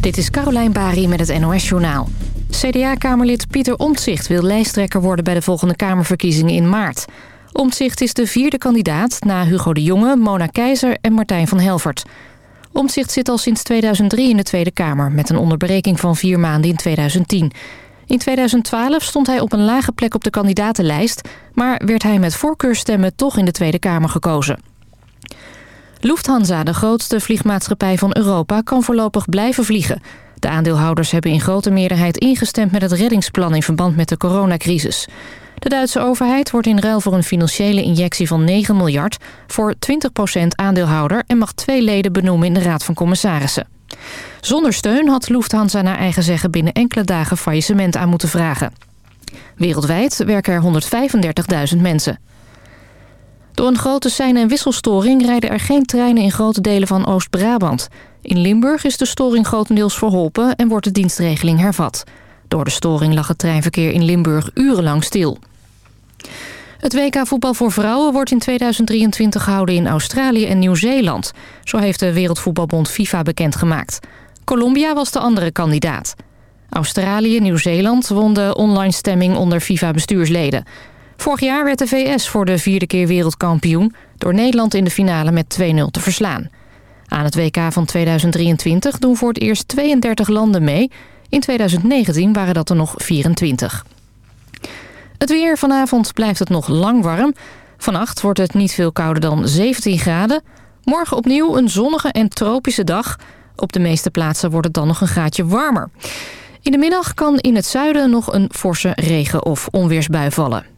Dit is Carolijn Bari met het NOS Journaal. CDA-kamerlid Pieter Omtzigt wil lijsttrekker worden... bij de volgende Kamerverkiezingen in maart. Omtzigt is de vierde kandidaat na Hugo de Jonge, Mona Keizer en Martijn van Helvert. Omtzigt zit al sinds 2003 in de Tweede Kamer... met een onderbreking van vier maanden in 2010. In 2012 stond hij op een lage plek op de kandidatenlijst... maar werd hij met voorkeurstemmen toch in de Tweede Kamer gekozen. Lufthansa, de grootste vliegmaatschappij van Europa, kan voorlopig blijven vliegen. De aandeelhouders hebben in grote meerderheid ingestemd met het reddingsplan in verband met de coronacrisis. De Duitse overheid wordt in ruil voor een financiële injectie van 9 miljard... voor 20% aandeelhouder en mag twee leden benoemen in de Raad van Commissarissen. Zonder steun had Lufthansa naar eigen zeggen binnen enkele dagen faillissement aan moeten vragen. Wereldwijd werken er 135.000 mensen. Door een grote sein- en wisselstoring rijden er geen treinen in grote delen van Oost-Brabant. In Limburg is de storing grotendeels verholpen en wordt de dienstregeling hervat. Door de storing lag het treinverkeer in Limburg urenlang stil. Het WK voetbal voor vrouwen wordt in 2023 gehouden in Australië en Nieuw-Zeeland. Zo heeft de Wereldvoetbalbond FIFA bekendgemaakt. Colombia was de andere kandidaat. Australië en Nieuw-Zeeland won de online stemming onder FIFA-bestuursleden. Vorig jaar werd de VS voor de vierde keer wereldkampioen... door Nederland in de finale met 2-0 te verslaan. Aan het WK van 2023 doen voor het eerst 32 landen mee. In 2019 waren dat er nog 24. Het weer vanavond blijft het nog lang warm. Vannacht wordt het niet veel kouder dan 17 graden. Morgen opnieuw een zonnige en tropische dag. Op de meeste plaatsen wordt het dan nog een graadje warmer. In de middag kan in het zuiden nog een forse regen- of onweersbui vallen.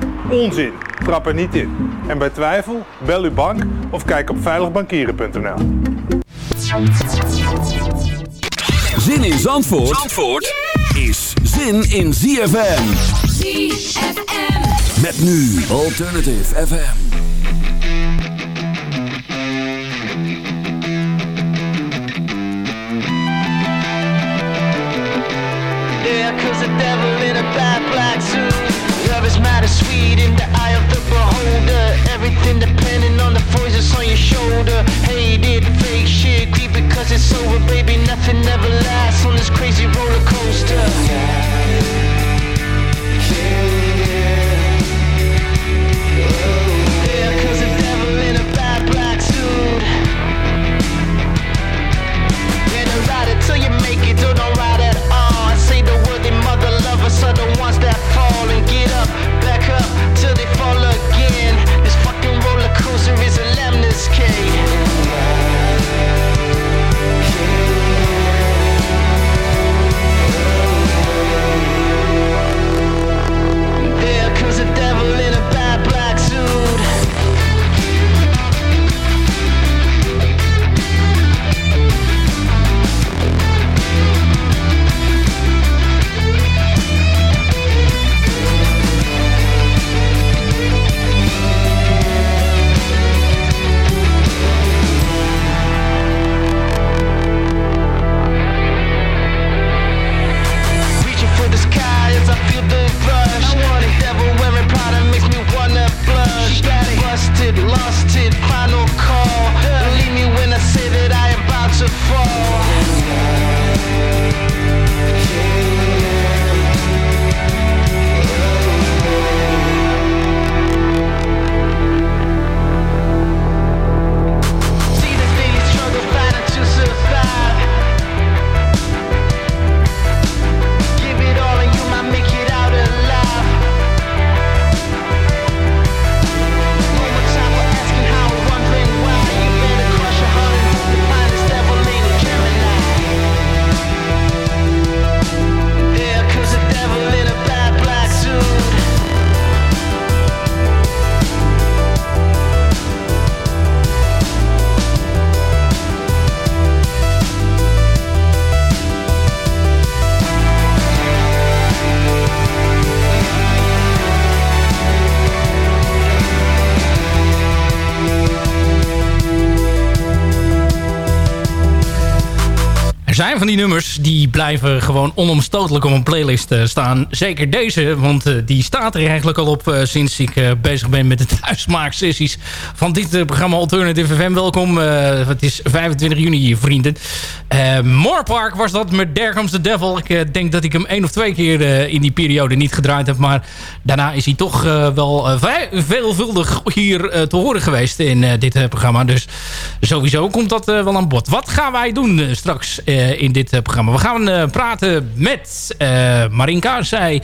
Onzin, trap er niet in. En bij twijfel, bel uw bank of kijk op veiligbankieren.nl. Zin in Zandvoort, Zandvoort is zin in ZFM. ZFM. Met nu Alternative FM. Yeah, cause the devil in a sweet in the eye of the beholder. Everything depending on the voices on your shoulder. Hated fake shit, deep because it's over, baby. Nothing ever lasts on this crazy roller coaster. Yeah, cause the devil in a bad black suit. Don't ride it till you make it, don't ride fall blijven gewoon onomstotelijk op een playlist uh, staan. Zeker deze, want uh, die staat er eigenlijk al op uh, sinds ik bezig ben met de thuismaaksessies van dit programma Alternative FM. Welkom, het is 25 juni, vrienden. Moorpark was dat met There the Devil. Ik denk dat ik hem één of twee keer in die periode niet gedraaid heb. Maar daarna is hij toch wel veelvuldig hier te horen geweest in dit programma. Dus sowieso komt dat wel aan bod. Wat gaan wij doen straks in dit programma? We gaan praten met Marinka. Zij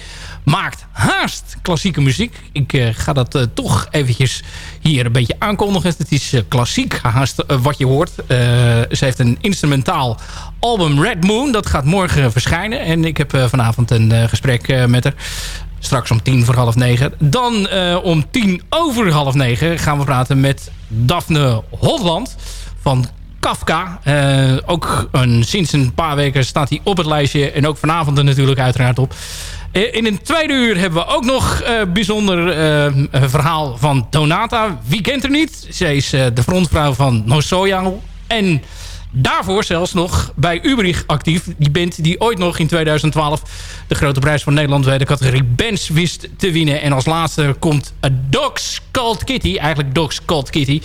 maakt haast klassieke muziek. Ik ga dat toch eventjes hier een beetje aankondigen. Het is klassiek haast wat je hoort. ze heeft een instrumentaal album Red Moon. Dat gaat morgen verschijnen. En ik heb vanavond een gesprek met haar. Straks om tien voor half negen. Dan om tien over half negen gaan we praten met Daphne Holland van Kafka. Ook een, sinds een paar weken staat hij op het lijstje. En ook vanavond er natuurlijk uiteraard op. Uh, in een tweede uur hebben we ook nog een uh, bijzonder verhaal van Donata. Wie kent er niet? Zij is de frontvrouw van Nosoyang. En daarvoor zelfs nog bij Ubrich actief. Die band die ooit nog in 2012 de grote prijs van Nederland bij de categorie bands wist te winnen. En als laatste komt A Dogs Called Kitty. Eigenlijk Dogs Called Kitty.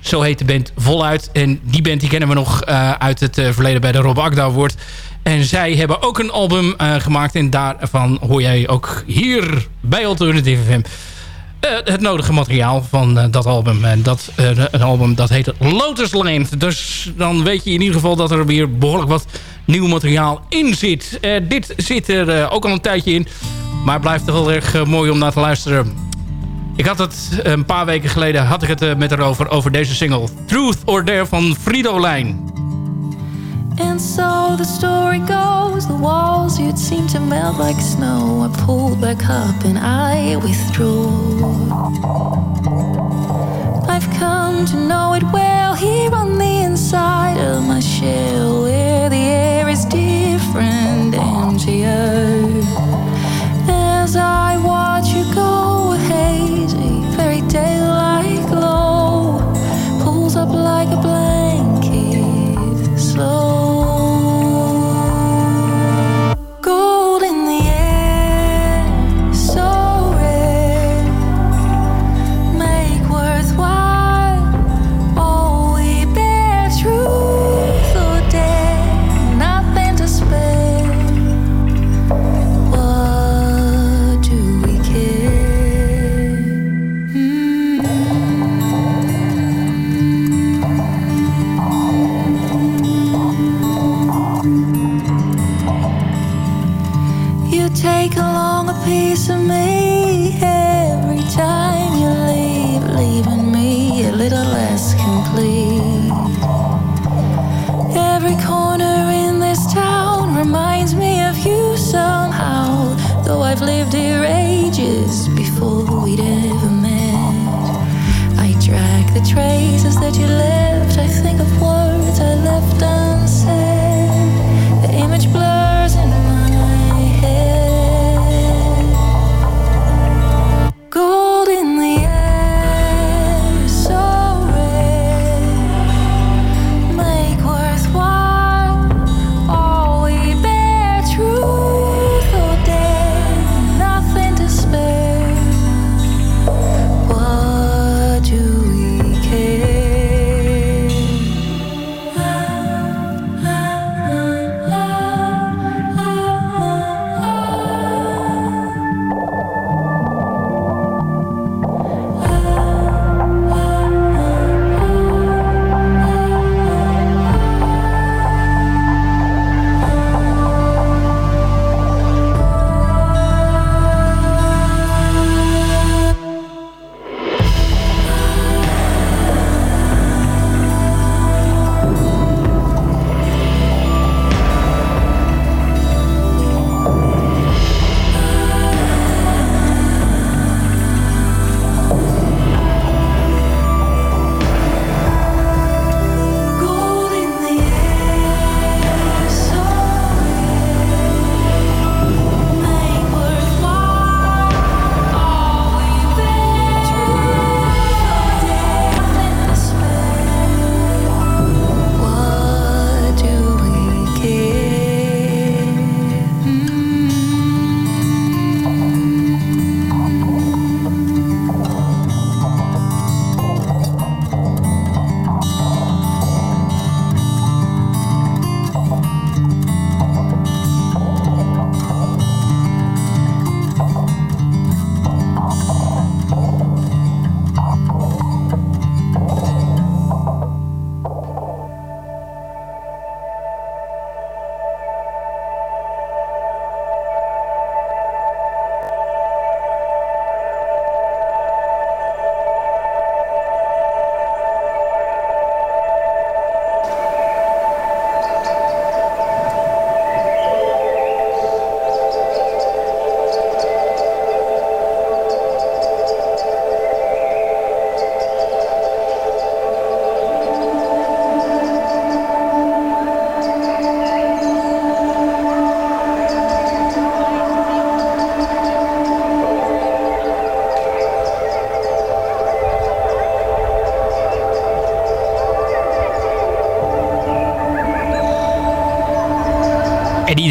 Zo heet de band voluit. En die band die kennen we nog uit het verleden bij de Rob Award. En zij hebben ook een album uh, gemaakt. En daarvan hoor jij ook hier bij Alternative FM uh, het nodige materiaal van uh, dat album. En dat een album dat heet Lotus Land. Dus dan weet je in ieder geval dat er weer behoorlijk wat nieuw materiaal in zit. dit zit er ook al een tijdje in. Maar blijft wel erg mooi om naar te luisteren. Ik had het een paar weken geleden had ik het met haar over, over deze single. Truth or Dare van Frido Lijn. And so the story goes the walls you'd seem to melt like snow. I pulled back up and I withdrew. I've come to know it well here on the inside of my shell, where the air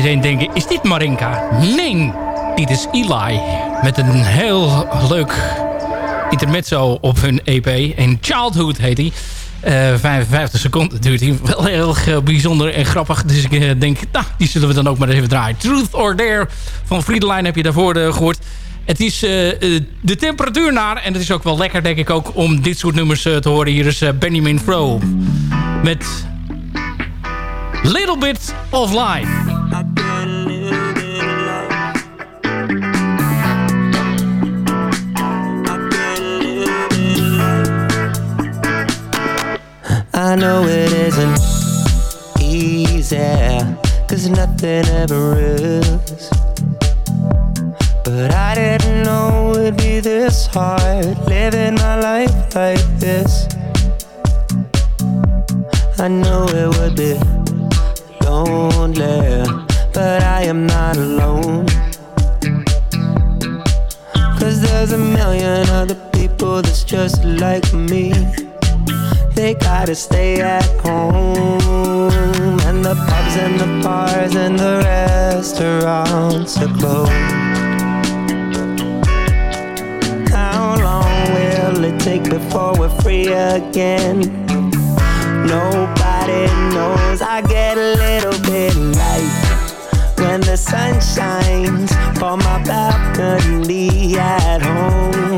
En iedereen denkt, is dit Marinka? Nee, dit is Eli. Met een heel leuk intermezzo op hun EP. En Childhood heet hij. Uh, 55 seconden duurt hij. Wel heel bijzonder en grappig. Dus ik uh, denk, nou, die zullen we dan ook maar even draaien. Truth or Dare van Friedeline heb je daarvoor uh, gehoord. Het is de temperatuur naar. En het is ook wel lekker, denk ik, ook om dit soort nummers te horen. Hier is Benjamin Fro. Met Little Bit of Life. Know it isn't easy, cause nothing ever is. But I didn't know it'd be this hard, living my life like this. I know it would be lonely, but I am not alone. Cause there's a million other people that's just like me they gotta stay at home. And the pubs and the bars and the restaurants are closed. How long will it take before we're free again? Nobody knows. I get a little bit light when the sun shines for my balcony at home,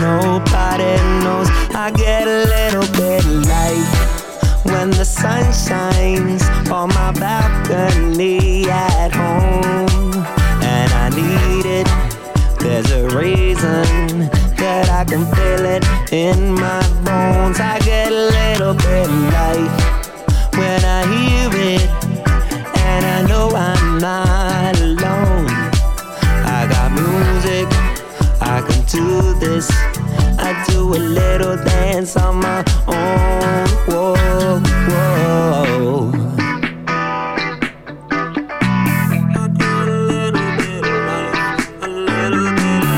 Nobody knows I get a little bit light when the sun shines on my balcony at home, and I need it. There's a reason that I can feel it in my bones. I get a little bit light when I hear it, and I know I'm not alone. I got music I can do. I do a little dance on my own. Whoa, whoa. I get a little bit of life a little bit of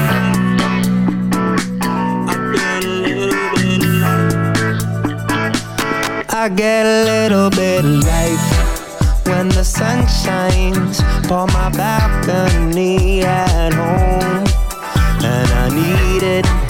life. I get a little bit of life when the sun shines on my balcony at home and I need it.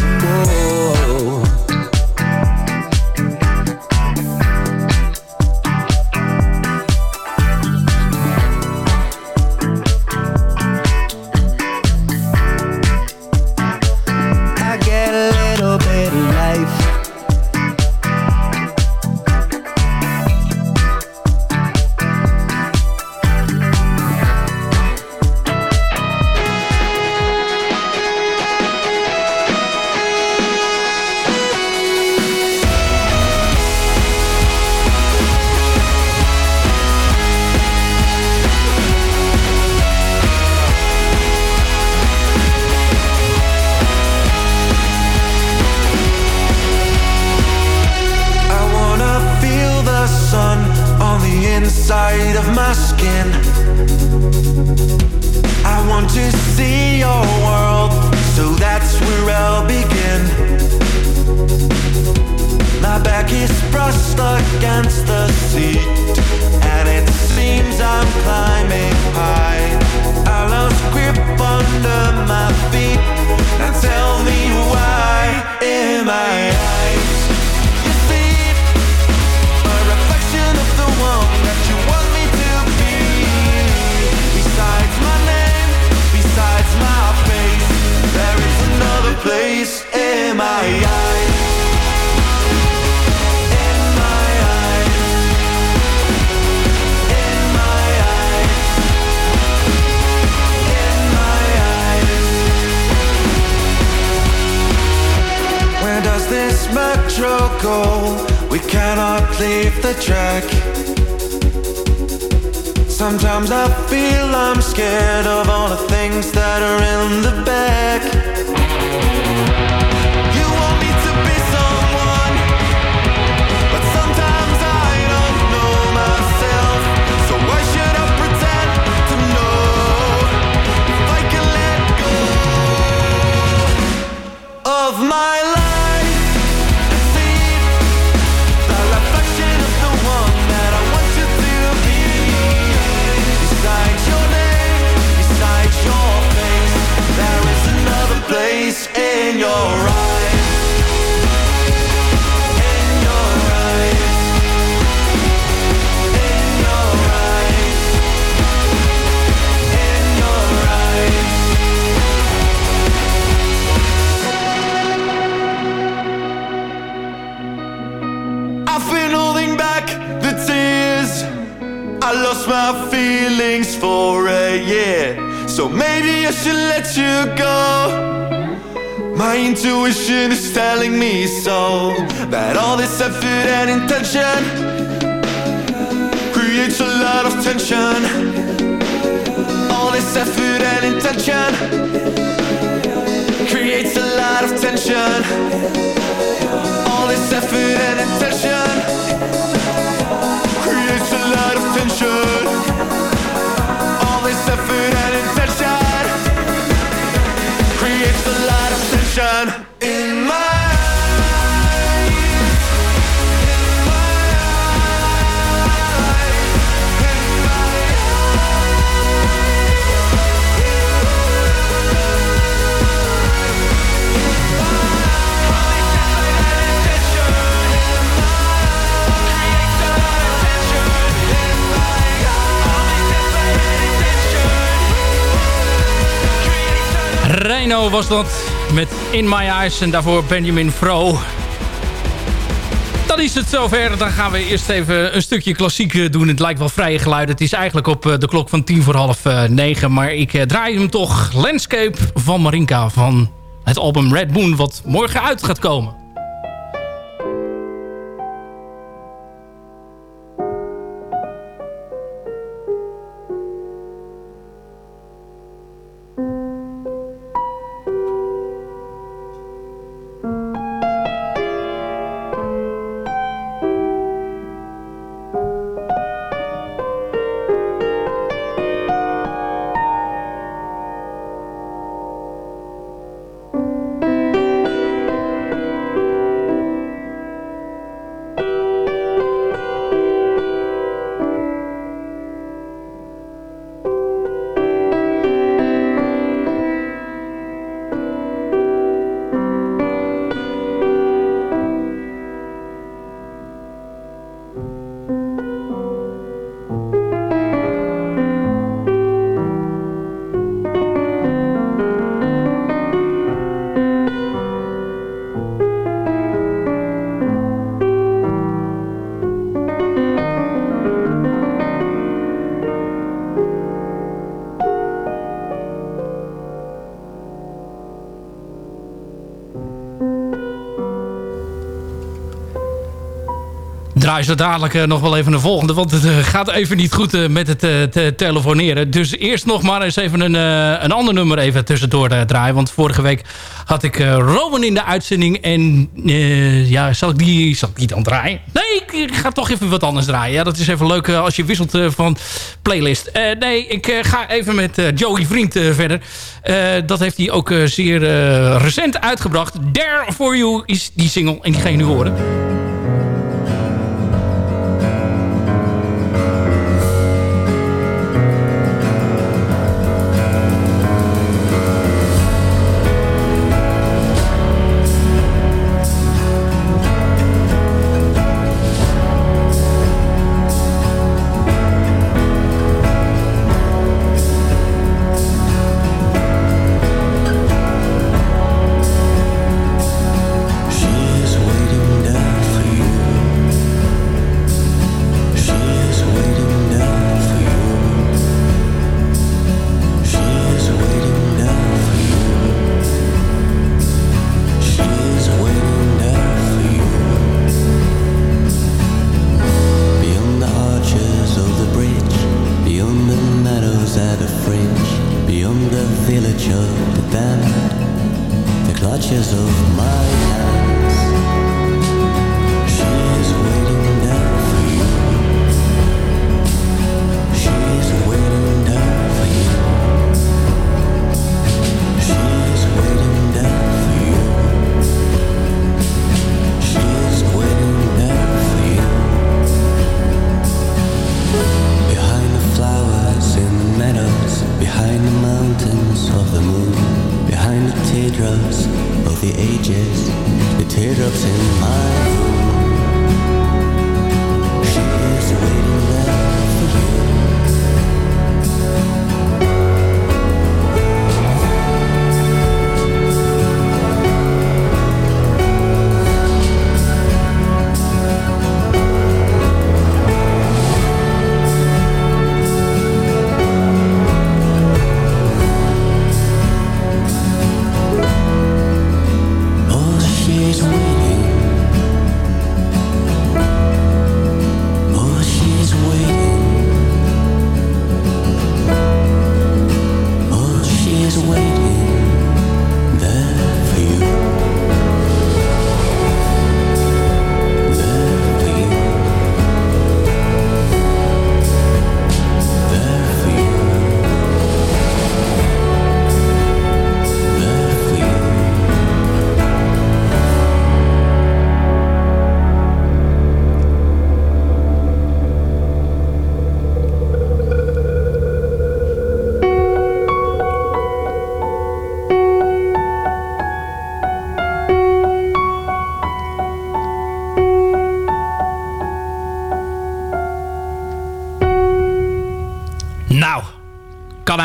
lot of tension. All this effort and intention. Creates a lot of tension. All this effort and intention. Was dat met In My Eyes en daarvoor Benjamin Fro. Dan is het zover. Dan gaan we eerst even een stukje klassiek eh, doen. Het lijkt wel vrije geluid. Het is eigenlijk op eh, de klok van tien voor half eh, negen. Maar ik draai hem toch. Landscape van Marinka van het album Red Moon wat morgen uit gaat komen. Draai zo dadelijk eh, nog wel even de volgende. Want het eh, gaat even niet goed eh, met het te telefoneren. Dus eerst nog maar eens even een, een ander nummer even tussendoor draaien. Want vorige week had ik Rowan in de uitzending. En ja, zal ik, die, zal ik die dan draaien? Nee, ik ga toch even wat anders draaien. Ja, dat is even leuk als je wisselt van playlist. Nee, ik ga even met Joey Vriend verder. Dat heeft hij ook zeer recent uitgebracht. There For You is die single. En die ga je nu horen.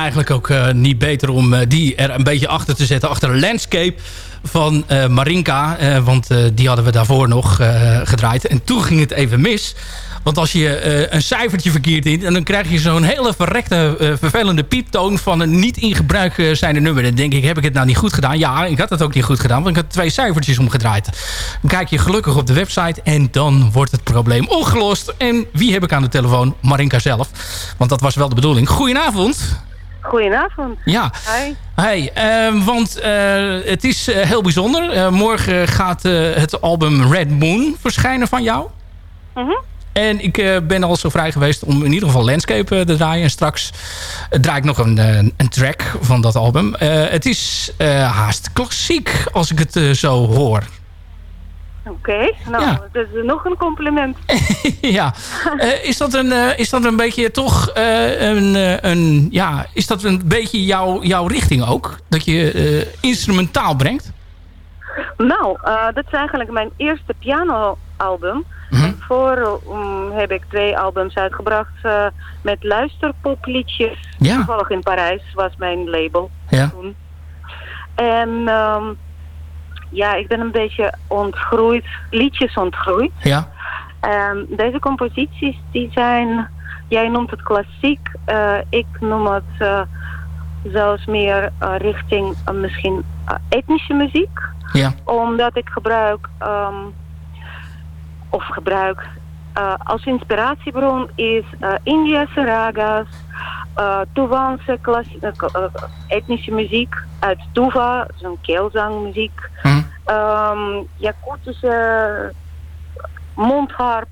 Eigenlijk ook eh, niet beter om eh, die er een beetje achter te zetten. Achter landscape van eh, Marinka. want die hadden we daarvoor nog gedraaid. En toen ging het even mis. Want als je een cijfertje verkeerd in... dan krijg je zo'n hele verrekte, vervelende pieptoon... van een niet in gebruik zijnde nummer. Dan denk ik, heb ik het nou niet goed gedaan? Ja, ik had het ook niet goed gedaan. Want ik had twee cijfertjes omgedraaid. Dan kijk je gelukkig op de website... en dan wordt het probleem opgelost. En wie heb ik aan de telefoon? Marinka zelf. Want dat was wel de bedoeling. Goedenavond. Goedenavond. Ja. Hi. Hey, eh, want eh, het is eh, heel bijzonder. Eh, morgen gaat het album Red Moon verschijnen van jou. Mhm. En ik ben al zo vrij geweest om in ieder geval Landscape te draaien. En straks draai ik nog een, een track van dat album. Het is haast klassiek als ik het zo hoor. Oké, nou, Ja. dat is nog een compliment. ja. Eh, is, dat een, eh, is dat een beetje toch eh, een, een... Ja, is dat een beetje jouw, jouw richting ook? Dat je instrumentaal brengt? nou, dat is eigenlijk mijn eerste pianoalbum. Mhm. En voor um, heb ik twee albums uitgebracht met luisterpopliedjes. Ja. Toevallig in Parijs was mijn label Ja. toen. En ehm, ja, ik ben een beetje ontgroeid, liedjes ontgroeid. Ja. Ehm, deze composities die zijn, jij noemt het klassiek, eh, ik noem het eh, zelfs meer eh, richting misschien etnische muziek. Ja. Omdat ik gebruik, ehm, of gebruik, als inspiratiebron is Indiase ragas, uh, Tuvaanse etnische muziek uit Tuva, zo'n keelzangmuziek, Hm. um, Jakutische mondharp.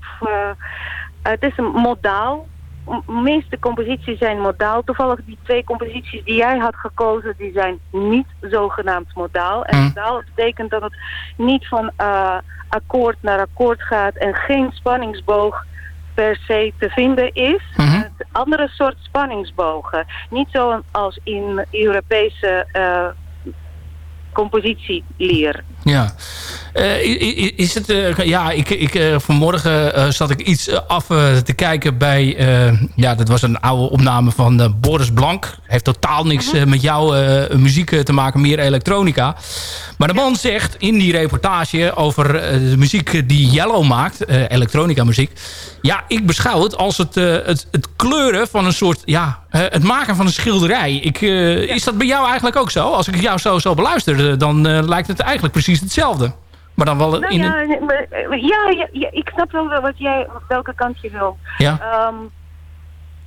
het is een modaal. De meeste composities zijn modaal. Toevallig die twee composities die jij had gekozen, die zijn niet zogenaamd modaal. En Hm. modaal betekent dat het niet van uh, akkoord naar akkoord gaat en geen spanningsboog per se te vinden is. Mhm. Andere soort spanningsbogen. Niet zoals in Europese uh, compositieleer. Ja. Uh, is het... Uh, ja, ik, ik, uh, vanmorgen zat ik iets af te kijken bij... ja, dat was een oude opname van Boris Blank. Heeft totaal niks Mhm. met jouw muziek te maken, meer elektronica. Maar de man zegt in die reportage over de muziek die Yellow maakt... elektronica muziek... Ja, ik beschouw het als het, het, het kleuren van een soort... Ja, het maken van een schilderij. Ik, Is dat bij jou eigenlijk ook zo? Als ik jou zo, zo beluister, dan lijkt het eigenlijk precies hetzelfde. Maar dan wel nou, in ja, een... maar, ja, ja, ja, ik snap wel wat jij, welke kant je wil. Ja. Um,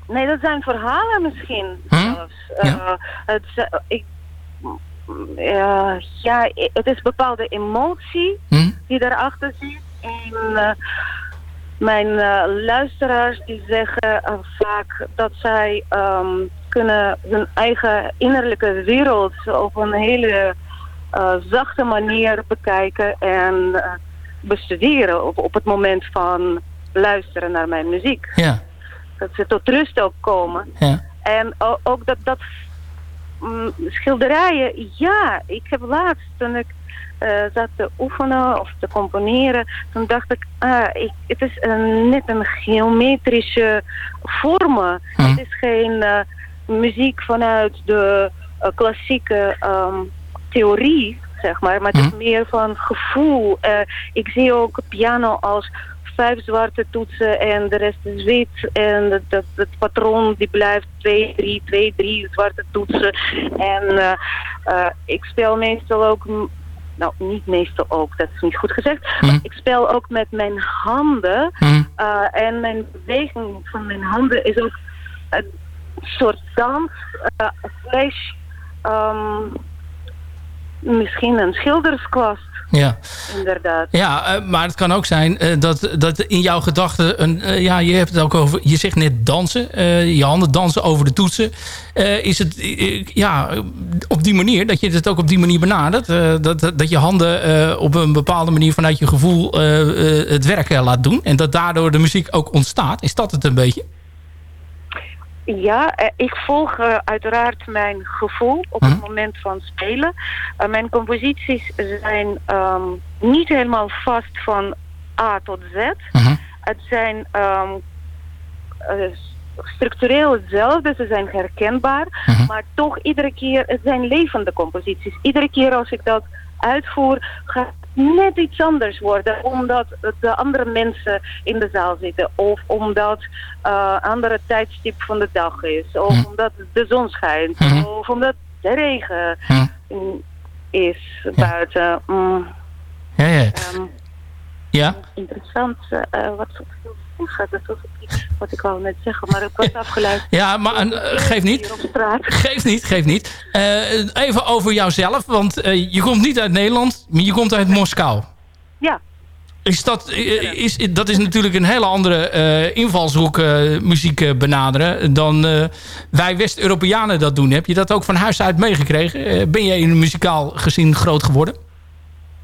nee, dat zijn verhalen misschien. Hm? Zelfs. Uh, Ja. het, ik, uh, ja, het is bepaalde emotie hm? die daarachter zit. En uh, mijn luisteraars die zeggen vaak dat zij um, kunnen hun eigen innerlijke wereld op een hele uh, zachte manier bekijken en bestuderen op, op het moment van luisteren naar mijn muziek. Ja. Dat ze tot rust ook komen. Ja. En ook dat, dat mm, schilderijen, ja, ik heb laatst toen ik uh, zat te oefenen of te componeren, toen dacht ik, ah, ik het is een, net een geometrische vormen. Hm. Het is geen muziek vanuit de klassieke um, theorie, zeg maar. Maar het is meer van gevoel. Ik zie ook piano als vijf zwarte toetsen en de rest is wit. En het, het, het patroon die blijft twee, drie, twee, drie zwarte toetsen. En uh, uh, ik speel meestal ook... Nou, niet meestal ook, dat is niet goed gezegd. Mm. Maar ik speel ook met mijn handen. Mm. en mijn beweging van mijn handen is ook een soort dans. slash... Um, misschien een schilderskwast. Ja. Inderdaad. Ja, uh, maar het kan ook zijn uh, dat, dat in jouw gedachten... Een, uh, ja, je hebt het ook over... Je zegt net dansen. je handen dansen over de toetsen. is het ja, op die manier, dat je het ook op die manier benadert? dat, dat je handen op een bepaalde manier vanuit je gevoel het werk laat doen. En dat daardoor de muziek ook ontstaat. Is dat het een beetje? Ja, uh, ik volg uh, uiteraard mijn gevoel op het Hm? moment van spelen. Uh, mijn composities zijn um, niet helemaal vast van A tot Z. -huh. Het zijn um, structureel hetzelfde, ze zijn herkenbaar. -huh. Maar toch iedere keer, het zijn levende composities. Iedere keer als ik dat uitvoer, gaat net iets anders worden. Omdat de andere mensen in de zaal zitten. Of omdat uh, andere tijdstip van de dag is. Of Hm. omdat de zon schijnt. Mhm. Of omdat de regen Hm. is buiten. Mm, Ja, ja. um, ja. interessant. Uh, wat dat was iets wat ik wou net zeggen, maar ik was afgeleid. Ja, maar uh, geef niet. Geef niet, geef niet. Uh, even over jouzelf, want uh, je komt niet uit Nederland, maar je komt uit Moskou. Ja. Is dat, is, dat is natuurlijk een hele andere invalshoek muziek benaderen dan wij West-Europeanen dat doen. Heb je dat ook van huis uit meegekregen? ben jij in een muzikaal gezin groot geworden?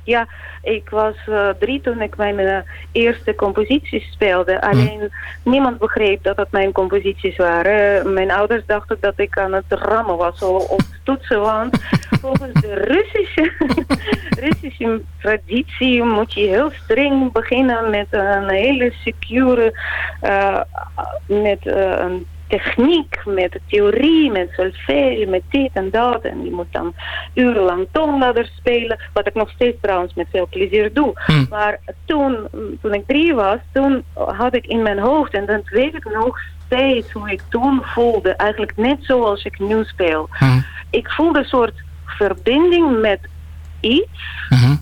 Ja, ik was uh, drie toen ik mijn uh, eerste composities speelde. Alleen hm. niemand begreep dat het mijn composities waren. Mijn ouders dachten dat ik aan het rammen was op toetsen. Want volgens de Russische, Russische traditie moet je heel streng beginnen met een hele secure... Uh, met een techniek, met de theorie, met solfège, met dit en dat. En je moet dan urenlang toonladders spelen, wat ik nog steeds trouwens met veel plezier doe. Hm. Maar toen, toen ik drie was, toen had ik in mijn hoofd, en dat weet ik nog steeds hoe ik toen voelde, eigenlijk net zoals ik nu speel. Hm. Ik voelde een soort verbinding met iets, hm.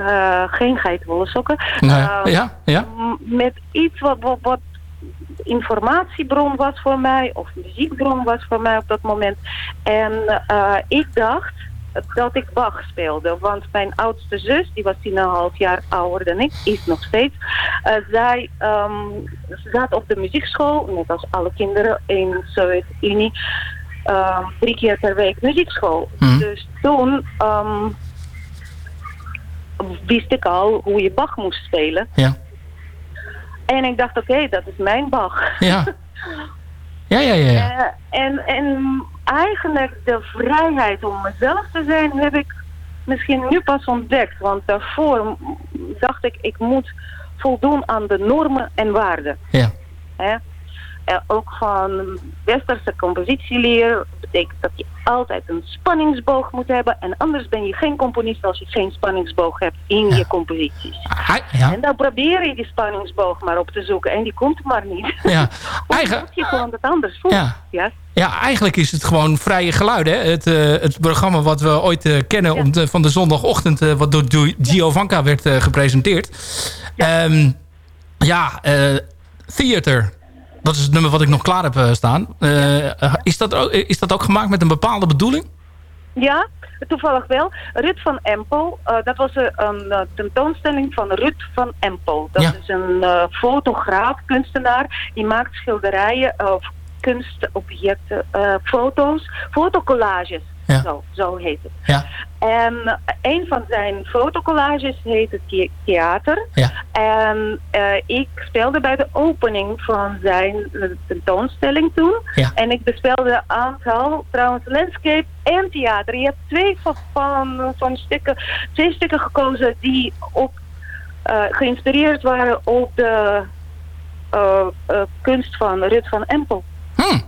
eh, geen geitenwolle sokken. Nee, Eh, ja, ja. Met iets wat, wat, wat informatiebron was voor mij, of muziekbron was voor mij op dat moment. En eh, ik dacht dat ik Bach speelde, want mijn oudste zus, die was 10,5 jaar ouder dan ik, is nog steeds. eh, zij ehm, zat op de muziekschool, net als alle kinderen in de Sovjet-Unie, ehm, drie keer per week muziekschool. Mhm. Dus toen ehm, wist ik al hoe je Bach moest spelen. Ja. En ik dacht, oké, dat is mijn Bach. Ja. Ja, ja, ja. ja. Eh, en, en eigenlijk de vrijheid om mezelf te zijn heb ik misschien nu pas ontdekt. Want daarvoor dacht ik, ik moet voldoen aan de normen en waarden. Ja. Hè? Eh, ook van westerse compositieleer betekent dat je altijd een spanningsboog moet hebben. En anders ben je geen componist als je geen spanningsboog hebt in je composities. Hij- ja. En dan probeer je die spanningsboog maar op te zoeken. En die komt maar niet. Ja. Eigen, je gewoon dat anders voelt. Ja. ja. Ja, eigenlijk is het gewoon vrije geluiden. Hè? Het, eh, het programma wat we ooit eh, kennen om de- van de zondagochtend... wat door Gio- Giovanka werd gepresenteerd. Ehm, ja, eh, Theater. Dat is het nummer wat ik nog klaar heb eh, staan. Eh, eh, is, dat ook, is dat ook gemaakt met een bepaalde bedoeling? Ja, toevallig wel. Ruud van Empel, eh, dat was eh, een eh, tentoonstelling van Ruud van Empel. Dat Ja. is een eh, fotograaf, kunstenaar, die maakt schilderijen of kunstobjecten, eh, foto's, fotocollages. Ja. Zo, zo heet het. Ja. En eh, een van zijn fotocollages heet het the- Theater. Ja. En eh, ik speelde bij de opening van zijn eh, tentoonstelling toen. Ja. En ik bespeelde een aantal, trouwens, landscape en theater. Je hebt twee van, van, stukken, twee stukken gekozen die op, eh, geïnspireerd waren op de kunst van Rut van Empel. Hm.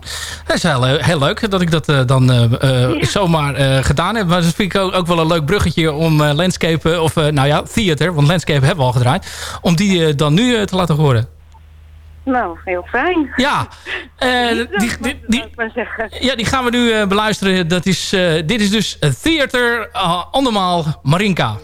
Dat is heel, heel leuk dat ik dat eh, dan eh, eh, Ja. zomaar gedaan heb. Maar dat vind ik ook, ook wel een leuk bruggetje om landscape, of nou ja, theater, want landscape hebben we al gedraaid, om die dan nu te laten horen. Nou, heel fijn. Ja, die, ja, die gaan we nu beluisteren. Dat is, dit is dus Theater, andermaal Marinka.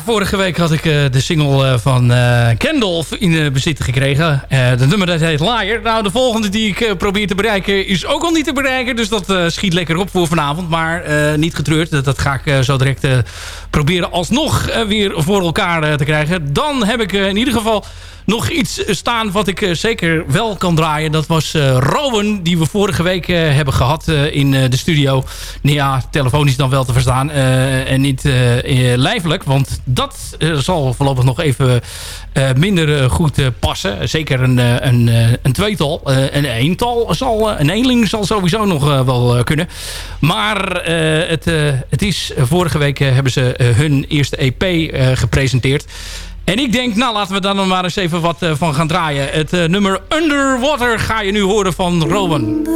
Vorige week had ik uh, de single uh, van uh, in uh, bezit gekregen. de nummer dat heet Liar. Nou, de volgende die ik probeer te bereiken is ook al niet te bereiken. Dus dat schiet lekker op voor vanavond. Maar niet getreurd. Dat, dat ga ik zo direct proberen alsnog weer voor elkaar te krijgen. Dan heb ik in ieder geval nog iets staan wat ik eh, zeker wel kan draaien. Dat was uh, Rowan, die we vorige week hebben gehad in de studio. Nou ja, telefonisch dan wel te verstaan. en niet lijfelijk, want dat zal voorlopig nog even minder goed passen. Zeker een, een, een tweetal. een eental zal, een eenling zal sowieso nog wel kunnen. Maar het, het is, vorige week hebben ze hun eerste EP gepresenteerd. En ik denk, nou laten we daar dan maar eens even wat uh, van gaan draaien. Het uh, nummer Underwater ga je nu horen van Rowan. Underwater,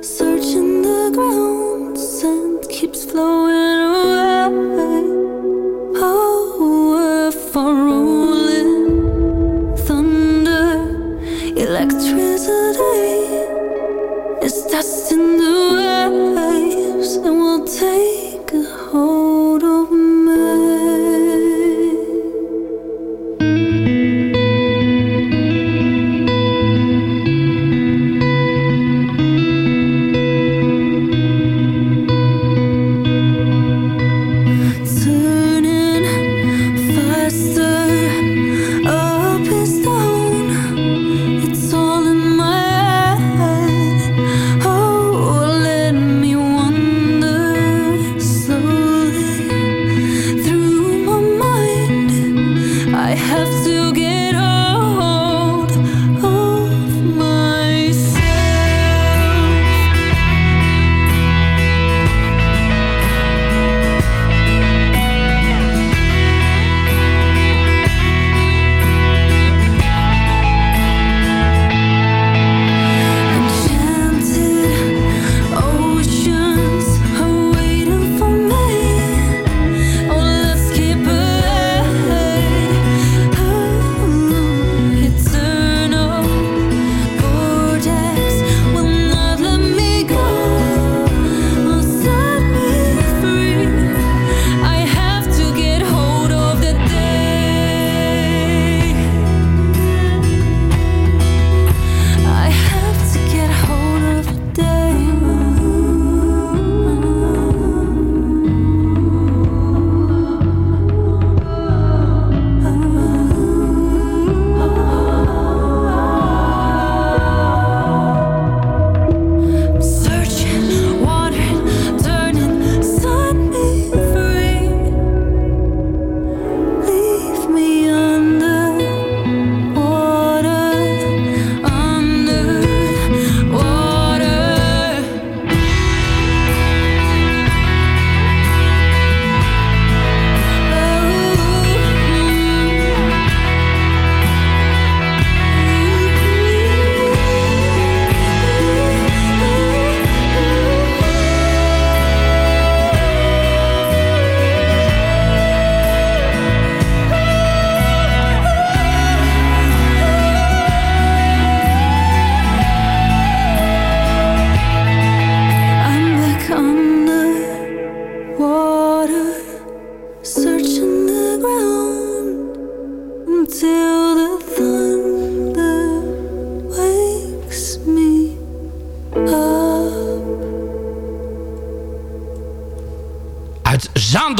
searching the ground, sand keeps flowing away. Oh, for rolling thunder, electricity is dust in the waves, and we'll take a hold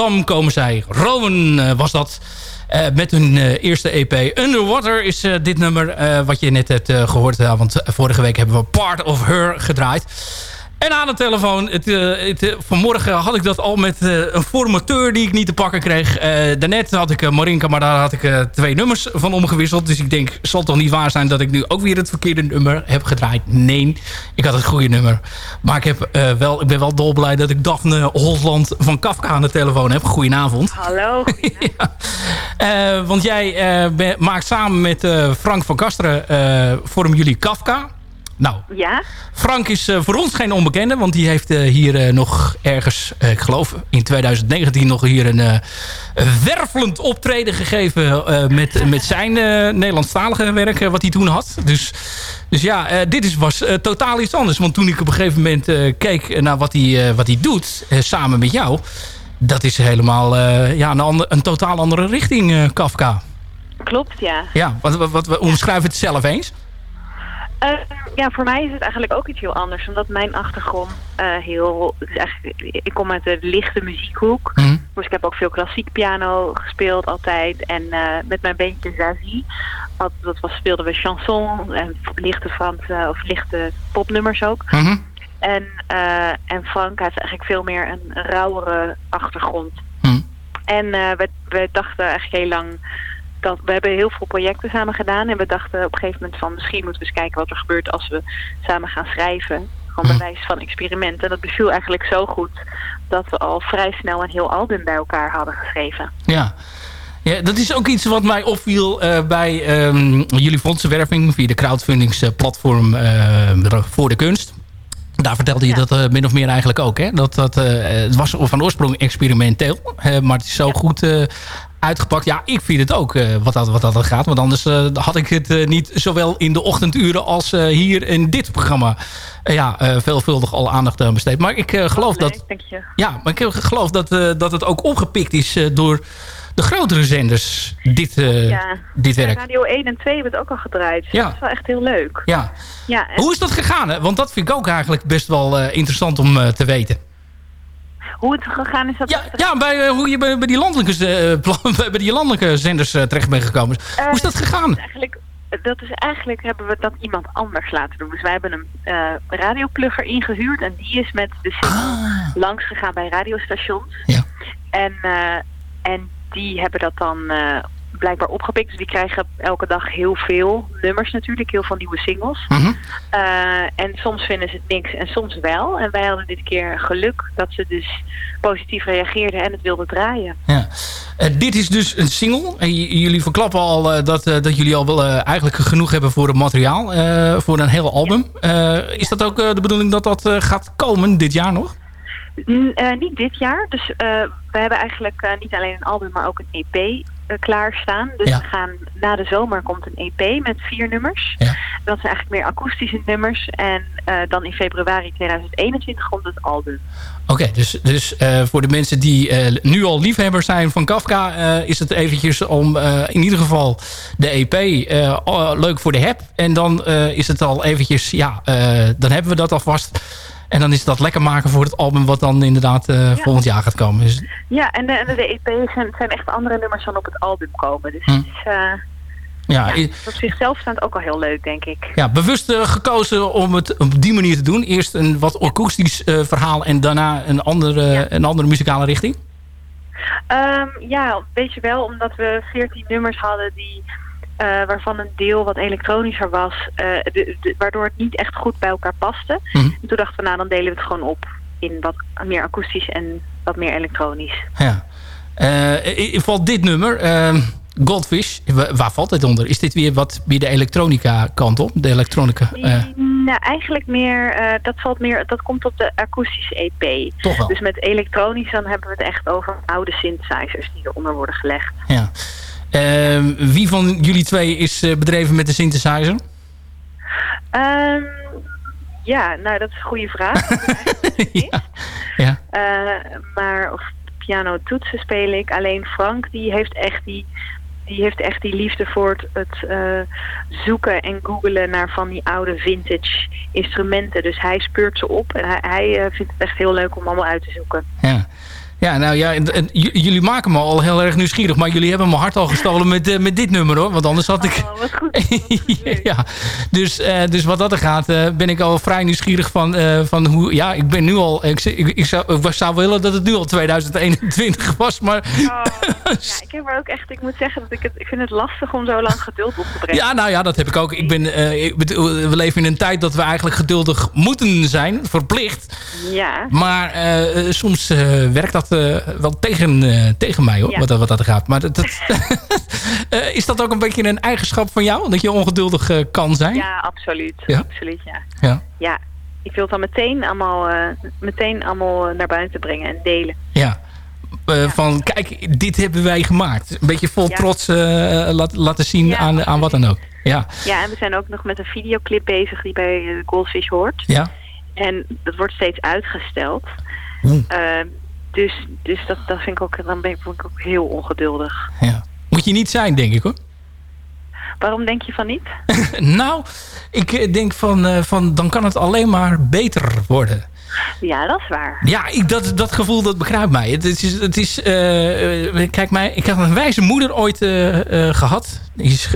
of komen zij. Rowan uh, was dat. Uh, met hun uh, eerste EP. Underwater is dit nummer wat je net hebt gehoord. want vorige week hebben we Part of Her gedraaid. En aan de telefoon, het, uh, het, uh, vanmorgen had ik dat al met uh, een formateur die ik niet te pakken kreeg. daarnet had ik Marinka, maar daar had ik twee nummers van omgewisseld. Dus ik denk, zal toch niet waar zijn dat ik nu ook weer het verkeerde nummer heb gedraaid? Nee, ik had het goede nummer. Maar ik, heb, wel, ik ben wel dolblij dat ik Daphne Holland van Kafka aan de telefoon heb. Goedenavond. Hallo. ja. want jij maakt samen met Frank van Kasteren, vorm jullie Kafka. Nou, ja? Frank is uh, voor ons geen onbekende, want die heeft uh, hier uh, nog ergens, ik geloof in 2019 nog hier een wervelend optreden gegeven met, met zijn Nederlandstalige werk wat hij toen had. Dus, dus ja, dit is, was totaal iets anders. Want toen ik op een gegeven moment keek naar wat hij, wat hij doet, samen met jou Dat is helemaal eh, ja, een, ander, een totaal andere richting, eh, Kafka. Klopt, ja. Ja, wat, wat, wat, omschrijf het zelf eens. Uh, ja, voor mij is het eigenlijk ook iets heel anders. Omdat mijn achtergrond uh, heel... Het is eigenlijk, ik kom uit de lichte muziekhoek. Mm. Dus ik heb ook veel klassiek piano gespeeld altijd. En uh, met mijn bandje Zazie, dat, dat was, speelden we chanson en lichte Franse of lichte popnummers ook. Mm -hmm. En, en Frank heeft eigenlijk veel meer een rauwere achtergrond. Mm. En we, we dachten eigenlijk heel lang dat we hebben heel veel projecten samen gedaan. En we dachten op een gegeven moment van misschien moeten we eens kijken wat er gebeurt als we samen gaan schrijven. Gewoon bij wijze van experiment. En dat beviel eigenlijk zo goed dat we al vrij snel een heel album bij elkaar hadden geschreven. Ja. Ja, dat is ook iets wat mij opviel uh, bij um, jullie fondsenwerving via de crowdfundingsplatform uh, voor de kunst. Daar vertelde je ja. dat uh, min of meer eigenlijk ook. Hè? Dat, dat, het was van oorsprong experimenteel. maar het is zo ja. goed uitgepakt. Ja, ik vind het ook uh, wat, dat, wat dat gaat. Want anders uh, had ik het uh, niet zowel in de ochtenduren als hier in dit programma ja, veelvuldig al aandacht aan besteed. Maar ik geloof oh, nee, dat. Ja, maar ik geloof dat, dat het ook opgepikt is door de grotere zenders, dit, ja. dit werk. Ja, Radio 1 en 2 hebben het ook al gedraaid. Ja. Dat is wel echt heel leuk. Ja. ja en... Hoe is dat gegaan? Hè? Want dat vind ik ook eigenlijk best wel interessant om te weten hoe het gegaan is. Dat ja, ja bij, uh, hoe je bij, bij, die landelijke, uh, bij die landelijke zenders uh, terecht bent gekomen. hoe is dat gegaan? Eigenlijk, dat is eigenlijk hebben we dat iemand anders laten doen. Dus wij hebben een radioplugger ingehuurd. En die is met de single ah. langs gegaan bij radiostations. Ja. En, en die hebben dat dan blijkbaar opgepikt. Dus die krijgen elke dag heel veel nummers natuurlijk. Heel veel nieuwe singles. Mm -hmm. uh, en soms vinden ze het niks en soms wel. En wij hadden dit keer geluk dat ze dus positief reageerden en het wilden draaien. Ja. Uh, dit is dus een single. En jullie verklappen al uh, dat, dat jullie al wel eigenlijk genoeg hebben voor het materiaal. voor een heel album. is dat ook de bedoeling dat dat gaat komen dit jaar nog? Niet dit jaar. Dus we hebben eigenlijk niet alleen een album, maar ook een EP klaarstaan. Dus ja. we gaan na de zomer komt een EP met vier nummers. Ja. Dat zijn eigenlijk meer akoestische nummers. En uh, dan in februari 2021 komt het album. Oké, okay, dus, dus uh, voor de mensen die uh, nu al liefhebber zijn van Kafka... is het eventjes om in ieder geval de EP leuk voor de heb. En dan is het al eventjes... Ja, dan hebben we dat alvast... En dan is dat lekker maken voor het album wat dan inderdaad ja. volgend jaar gaat komen. Dus... Ja, en de, en de EP's zijn, zijn, echt andere nummers dan op het album komen. Dus hm. het is, uh, ja, ja, op zichzelf staat ook al heel leuk, denk ik. Ja, bewust uh, gekozen om het op die manier te doen. Eerst een wat akoestisch verhaal en daarna een andere, ja. een andere muzikale richting? Um, ja, weet je wel, omdat we 14 nummers hadden die... Uh, waarvan een deel wat elektronischer was, uh, de, de, waardoor het niet echt goed bij elkaar paste. Mm -hmm. En toen dachten we, nou dan delen we het gewoon op in wat meer akoestisch en wat meer elektronisch. Ja. Uh, valt dit nummer, ehm, Goldfish, waar valt dit onder? Is dit weer wat meer de elektronica kant op? De elektronica? Nou, eigenlijk meer, dat valt meer, dat komt op de akoestische EP. Toch wel. Dus met elektronisch dan hebben we het echt over oude synthesizers die eronder worden gelegd. Ja. Uh, wie van jullie twee is uh, bedreven met de synthesizer? Um, ja, nou dat is een goede vraag. ja. ja. Uh, maar of piano toetsen speel ik. Alleen Frank die heeft echt die, die, heeft echt die liefde voor het, het zoeken en googelen naar van die oude vintage instrumenten. Dus hij speurt ze op en hij, hij vindt het echt heel leuk om allemaal uit te zoeken. Ja. Ja, nou ja, en, en, jullie maken me al heel erg nieuwsgierig. Maar jullie hebben mijn hart al gestolen met, uh, met dit nummer hoor. Want anders had ik... Oh, wat goed. Wat goed ja, dus, uh, dus wat dat er gaat, uh, ben ik al vrij nieuwsgierig van, van hoe... Ja, ik ben nu al... Ik, ik, ik, zou, ik zou willen dat het nu al 2021 was, maar... Oh, ja, ik heb er ook echt... Ik moet zeggen dat ik het... Ik vind het lastig om zo lang geduld op te brengen. Ja, nou ja, dat heb ik ook. Ik ben, ik, we leven in een tijd dat we eigenlijk geduldig moeten zijn. Verplicht. Ja. Maar soms werkt dat wel tegen, uh, tegen mij hoor, ja. wat, wat dat gaat. Maar dat, dat is dat ook een beetje een eigenschap van jou? Dat je ongeduldig kan zijn? Ja, absoluut. Ja? absoluut ja. Ja. ja. Ik wil het dan meteen allemaal, meteen allemaal naar buiten brengen en delen. Ja. Ja. Van kijk, dit hebben wij gemaakt. Een beetje vol trots laat, laten zien aan, aan wat dan ook. Ja. ja, en we zijn ook nog met een videoclip bezig die bij Goldfish hoort. Ja. En dat wordt steeds uitgesteld. Dus dus dat, dat vind ik ook, dan ben ik, ik ook heel ongeduldig. Ja. Moet je niet zijn, denk ik hoor. Waarom denk je van niet? nou, ik eh, denk van, eh, van dan kan het alleen maar beter worden. Ja, dat is waar. Ja, ik, dat, dat gevoel dat begrijpt mij. Het is, het is eh, kijk mij, ik had een wijze moeder ooit eh, eh, gehad. Die is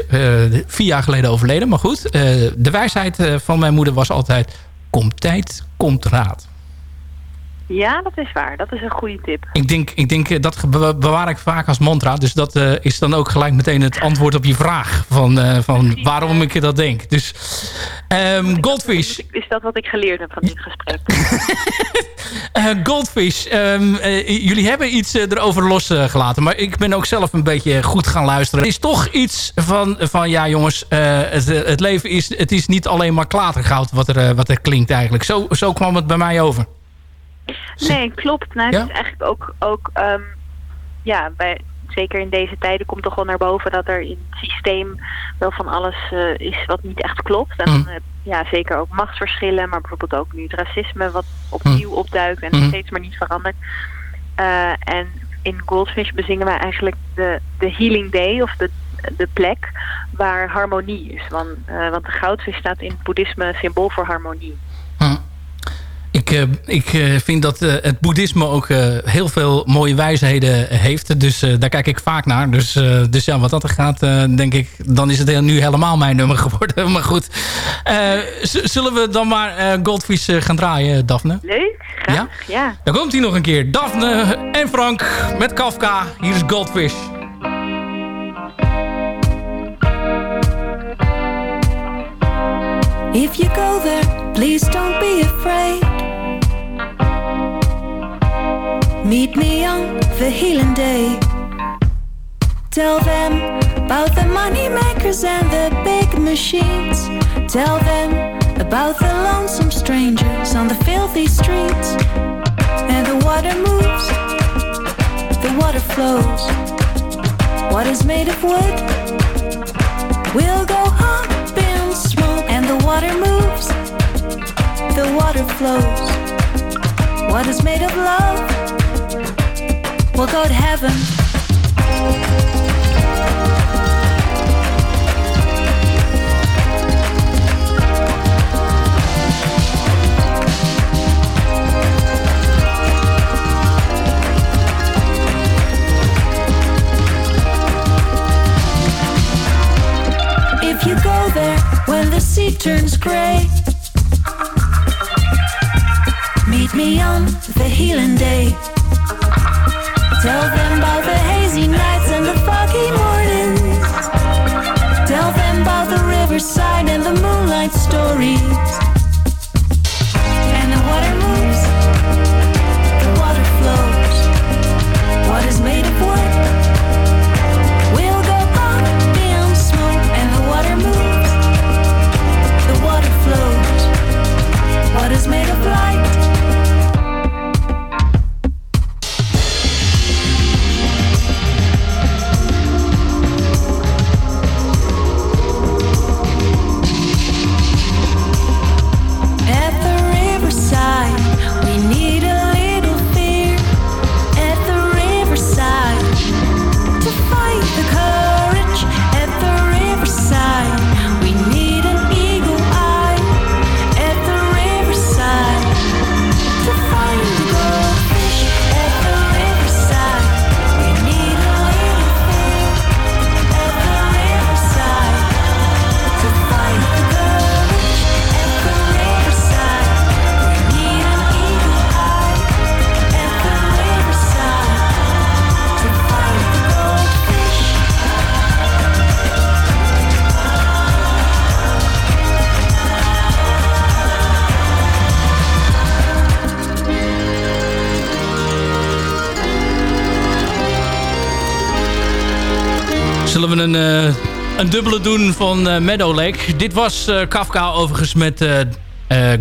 vier jaar geleden overleden, maar goed. De wijsheid van mijn moeder was altijd, komt tijd, komt raad. Ja, dat is waar. Dat is een goede tip. Ik denk, ik denk eh, dat be- bewaar ik vaak als mantra. Dus dat eh, is dan ook gelijk meteen het antwoord op je vraag. Van, eh, van waarom ik dat denk. Dus ehm, Goldfish. Is dat wat ik geleerd heb van dit gesprek? Goldfish, ehm, eh, jullie hebben iets erover losgelaten. maar ik ben ook zelf een beetje goed gaan luisteren. Het is toch iets van, van ja jongens, het, het leven is, het is niet alleen maar klatergoud wat er, wat er klinkt eigenlijk. Zo, zo kwam het bij mij over. Nee, klopt. Nou, Ja? Het is eigenlijk ook, ook ehm, ja, bij, zeker in deze tijden komt toch wel naar boven dat er in het systeem wel van alles eh, is wat niet echt klopt. En Mm. eh, ja, zeker ook machtsverschillen, maar bijvoorbeeld ook nu het racisme wat opnieuw Mm. opduikt en Mm. steeds maar niet verandert. Eh, en in Goldfish bezingen wij eigenlijk de, de healing day of de, de plek waar harmonie is. Want, want de goudvis staat in het boeddhisme symbool voor harmonie. Ik, eh, ik eh, vind dat eh, het boeddhisme ook eh, heel veel mooie wijsheden heeft. Dus eh, daar kijk ik vaak naar. Dus, eh, dus ja, wat dat er gaat, eh, denk ik... dan is het nu helemaal mijn nummer geworden. Maar goed, Eh, zullen we dan maar eh, Goldfish gaan draaien, Daphne? Leuk, graag. Ja. Dan komt hij nog een keer. Daphne en Frank met Kafka. Hier is Goldfish. If you go there, please don't be afraid. Meet me on the healing day. Tell them about the money makers and the big machines. Tell them about the lonesome strangers on the filthy streets. And the water moves, the water flows. What is made of wood will go up in smoke. And the water moves, the water flows. What is made of love will go to heaven. If you go there when the sea turns gray, meet me on the healing day. Tell them about the hazy nights and the foggy mornings. Tell them about the riverside and the moonlight stories. Een, eh, een dubbele doen van eh, Meadow Lake. Dit was eh, Kafka overigens met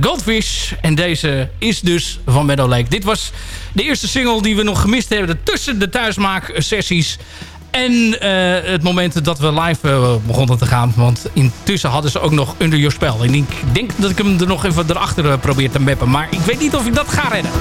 Goldfish. En deze is dus van Meadow Lake. Dit was de eerste single die we nog gemist hebben tussen de thuismaaksessies. En het moment dat we live begonnen te gaan. Want intussen hadden ze ook nog Under Your Spell. En ik denk dat ik hem er nog even erachter probeer te mappen. Maar ik weet niet of ik dat ga redden.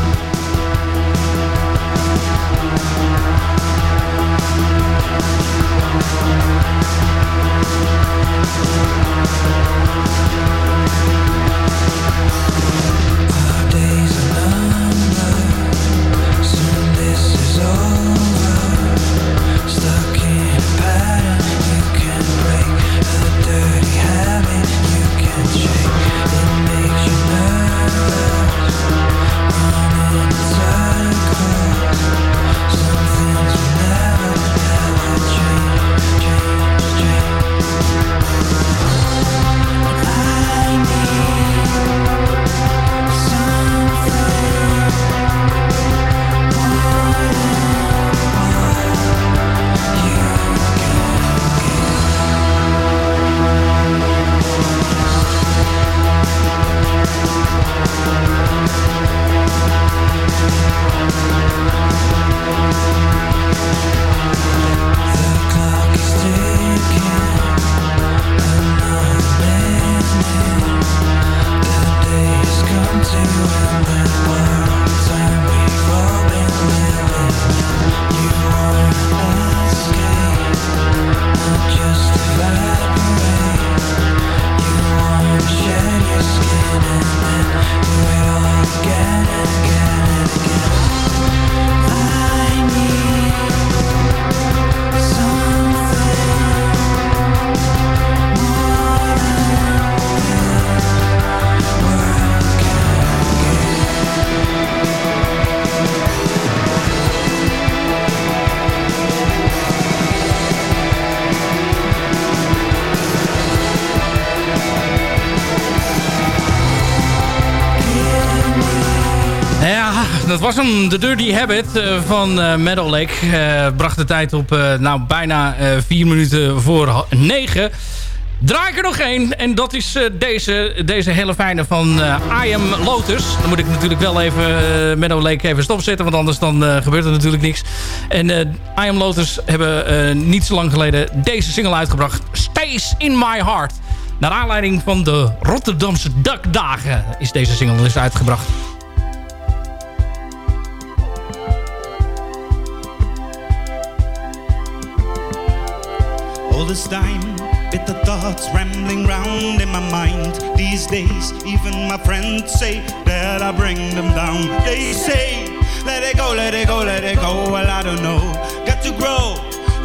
Dat was hem. De Dirty Habit uh, van uh, Meadow Lake. Uh, bracht de tijd op nou, bijna vier minuten voor negen. Draai ik er nog één. En dat is deze, deze hele fijne van I Am Lotus. Dan moet ik natuurlijk wel even Meadow Lake even stopzetten. Want anders dan gebeurt er natuurlijk niks. En I Am Lotus hebben niet zo lang geleden deze single uitgebracht. Stays in My Heart. Naar aanleiding van de Rotterdamse Dakdagen is deze single dus uitgebracht. All this time, bitter thoughts rambling round in my mind. These days, even my friends say that I bring them down. They say, let it go, let it go, let it go. Well, I don't know. Got to grow,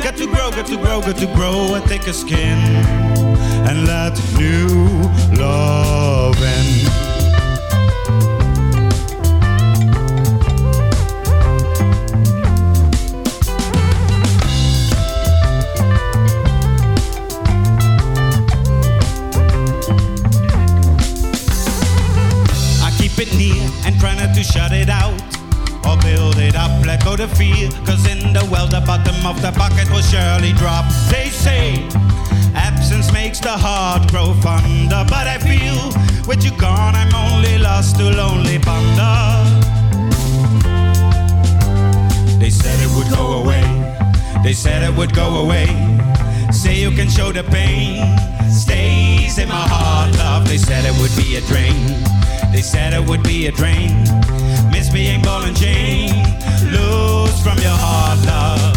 got to grow, got to grow, got to grow a thicker skin. And let new love in. To shut it out or build it up. Let go the fear, cause in the well, the bottom of the bucket will surely drop. They say absence makes the heart grow fonder, but I feel with you gone, I'm only lost to lonely ponder. They said it would go away, they said it would go away. Say you can show the pain, stays in my heart, love. They said it would be a drain they said it would be a drain. Miss being ball and chain. Lose from your heart, love.